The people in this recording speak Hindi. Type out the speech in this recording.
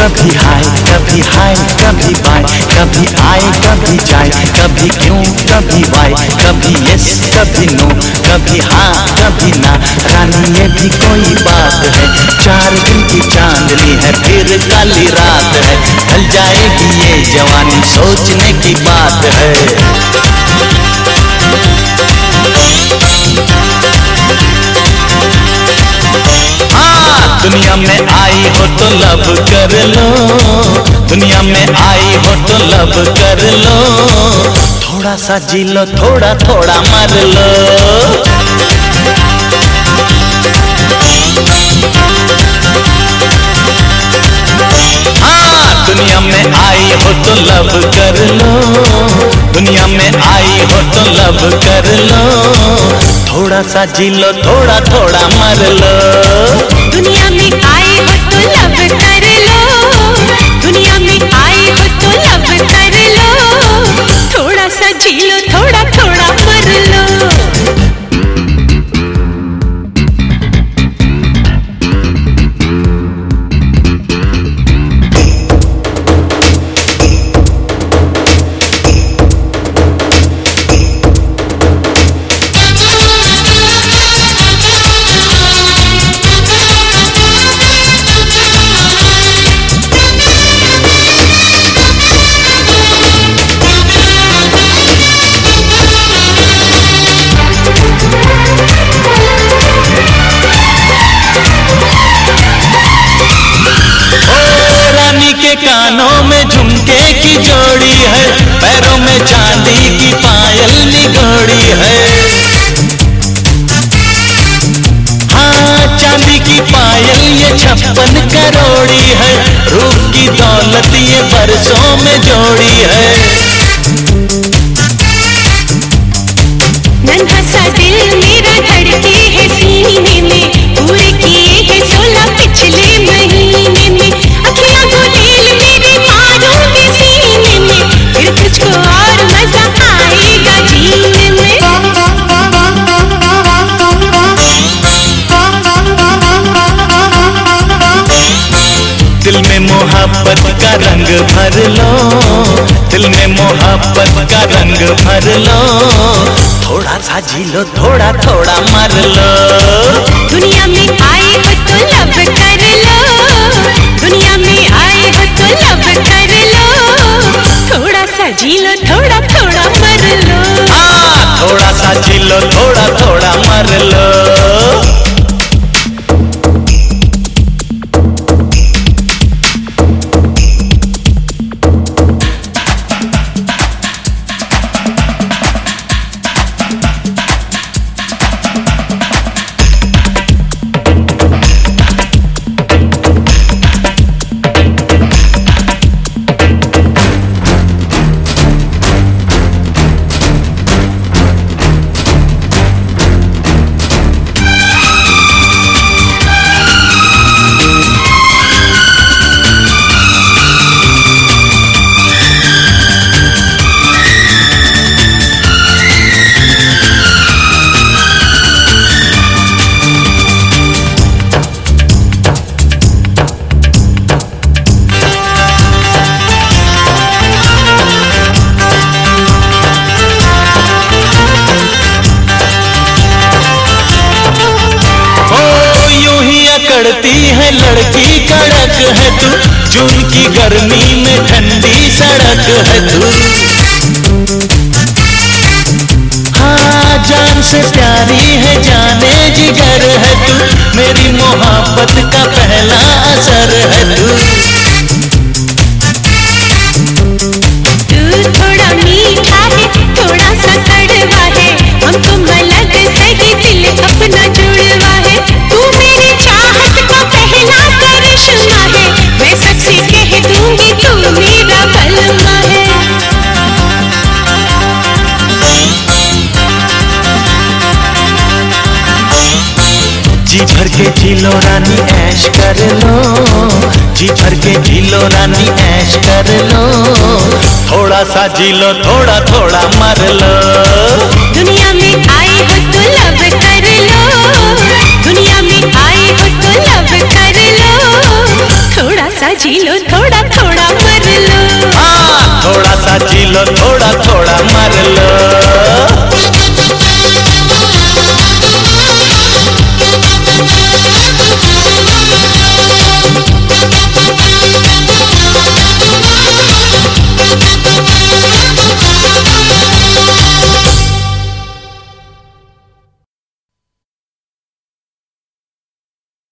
कभी हाय कभी हाय, कभी बाय, कभी आए, कभी जाए, कभी क्यों, कभी वाई कभी यस, कभी नो, कभी हाँ कभी ना, रानी ये भी कोई बात है, चार दिन की चांदनी है, फिर काली रात है, ढल जाएगी ये जवानी, सोचने की बात है। दुनिया में आई हो तो लब कर लो। दुनिया में आई हो तो लब कर लो। थोड़ा सा जी लो, थोड़ा थोड़ा मर लो। हाँ दुनिया में आई हो तो लब कर लो। दुनिया में आई हो तो लव कर लो। थोड़ा सा जी लो, थोड़ा थोड़ा मर लो। दुनिया में आई हो तो लव कर लो। दुनिया में आई हो तो लव कर लो। थोड़ा सा जी लो कानों में झुमके की जोड़ी है, पैरों में चांदी की पायल निगोड़ी है। हाँ चांदी की पायल, ये छप्पन करोड़ी है रूप की दौलत ये बरसों में जोड़ी है। नन्हा सा दिल का रंग भर लो। दिल में मोहब्बत का रंग भर लो। थोड़ा सा जी लो, थोड़ा थोड़ा मर लो। दुनिया में आए हो तो लब कर लो। दुनिया में आए हो तो लब कर लो। थोड़ा सा जी लो, थोड़ा अकड़ती है, लड़की कड़क है तू। जून की गर्मी में ठंडी सड़क है तू। हाँ जान से प्यारी है, जाने जिगर है तू। मेरी लो रानी ऐश कर लो। जी भर के जी लो रानी ऐश कर लो। थोड़ा सा जी लो थोड़ा थोड़ा मर लो। दुनिया में आई हो तो लब कर लो। दुनिया में आई हो तो लब कर लो। थोड़ा सा जी लो थोड़ा थोड़ा मर लो। हाँ थोड़ा सा जी लो थोड़ा